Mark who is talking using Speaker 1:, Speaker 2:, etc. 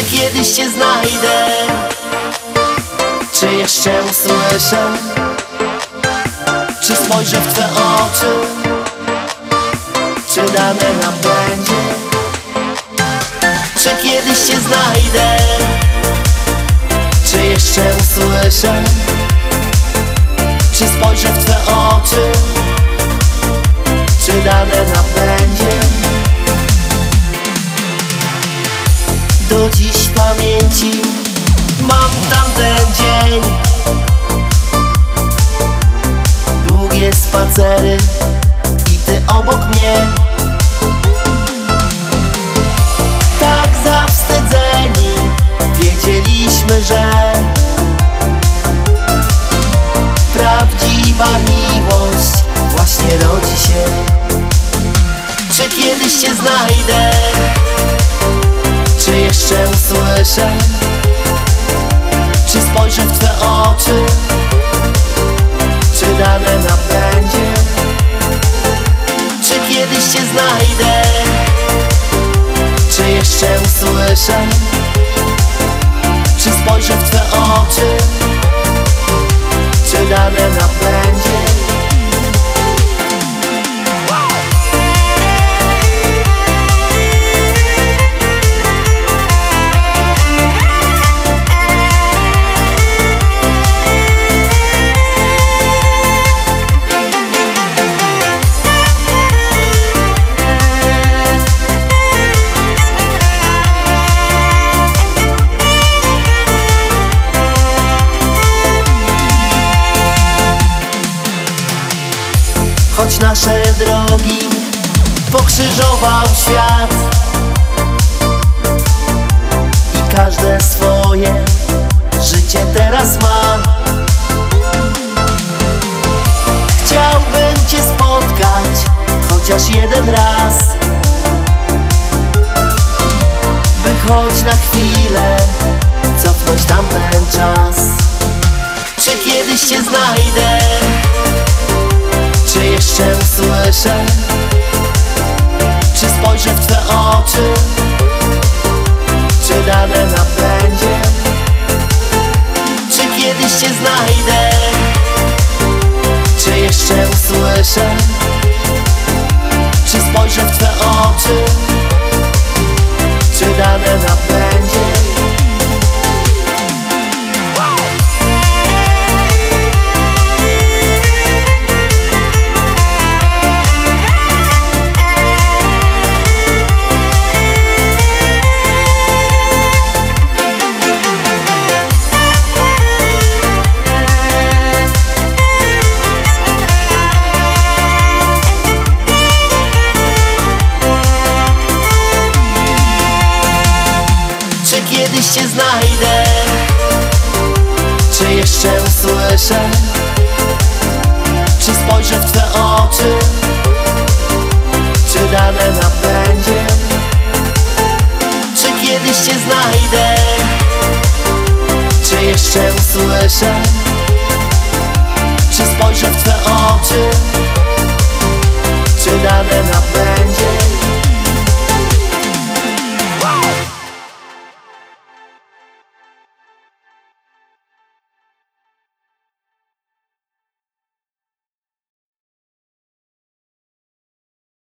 Speaker 1: Czy kiedyś cię znajdę? Czy jeszcze usłyszę? Czy spojrzę w twe oczy? Czy dane nam będzie? Czy kiedyś cię znajdę? Czy jeszcze usłyszę? Czy spojrzę w twe oczy? Czy dane nam będzie? Pamięci. Mam tamten dzień. Długie spacery i ty obok mnie. Tak zawstydzeni wiedzieliśmy, że Prawdziwa miłość właśnie rodzi się. Czy kiedyś cię znajdę? Czy jeszcze usłyszę? Czy spojrzę w twe oczy? Czy dane nam będzie? Czy kiedyś cię znajdę? Czy jeszcze usłyszę? Czy spojrzę w twe oczy? Czy dane nam będzie? Nasze drogi pokrzyżował świat. I każde swoje życie teraz ma. Chciałbym Cię spotkać chociaż jeden raz. By choć na chwilę cofnąć tamten czas. Czy kiedyś Cię znajdę? Jeszcze usłyszę? Czy spojrzę w Twe oczy? Czy dane nam będzie? Czy kiedyś Cię znajdę? Czy jeszcze usłyszę? Czy spojrzę w Twe oczy? Czy dane nam kiedyś Cię znajdę? Czy jeszcze usłyszę? Czy spojrzę w Twe oczy? Czy dane nam będzie? Czy kiedyś Cię znajdę? Czy jeszcze usłyszę? Czy spojrzę w Twe oczy? Czy dane nam będzie?